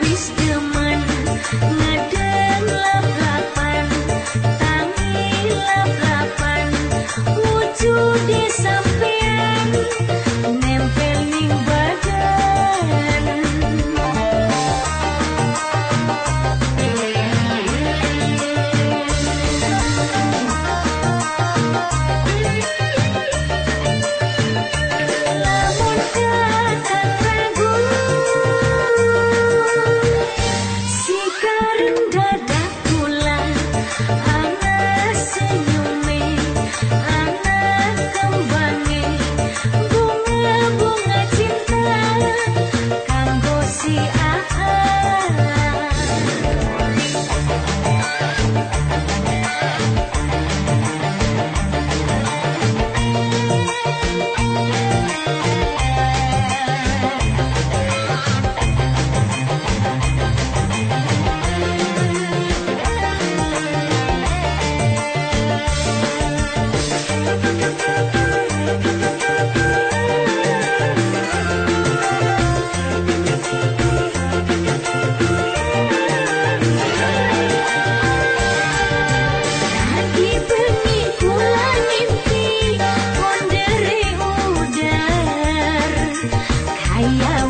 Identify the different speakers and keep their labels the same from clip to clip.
Speaker 1: we still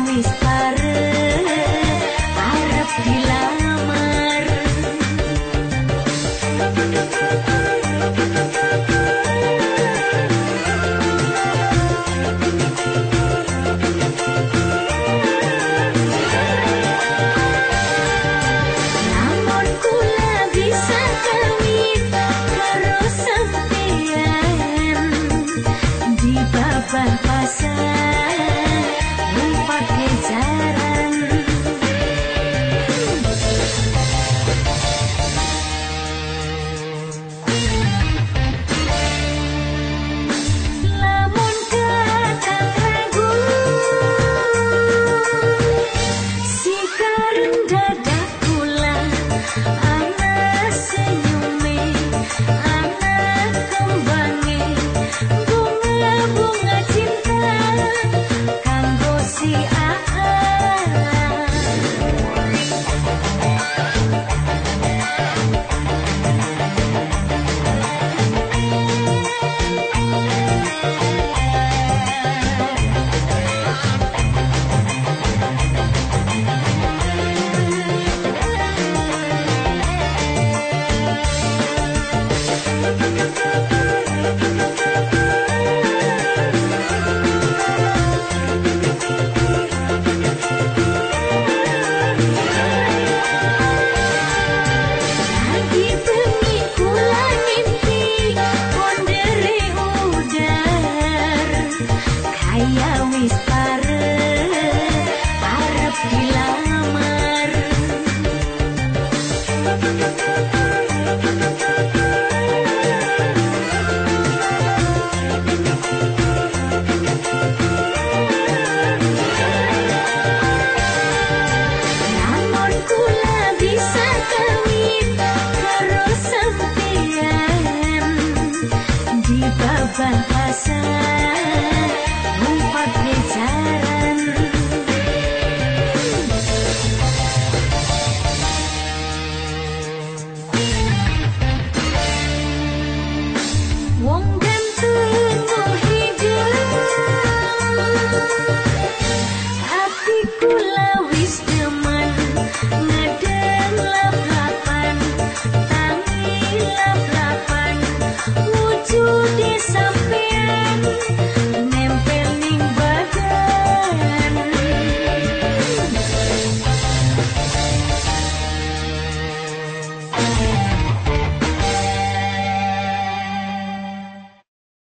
Speaker 1: mis. Vạn.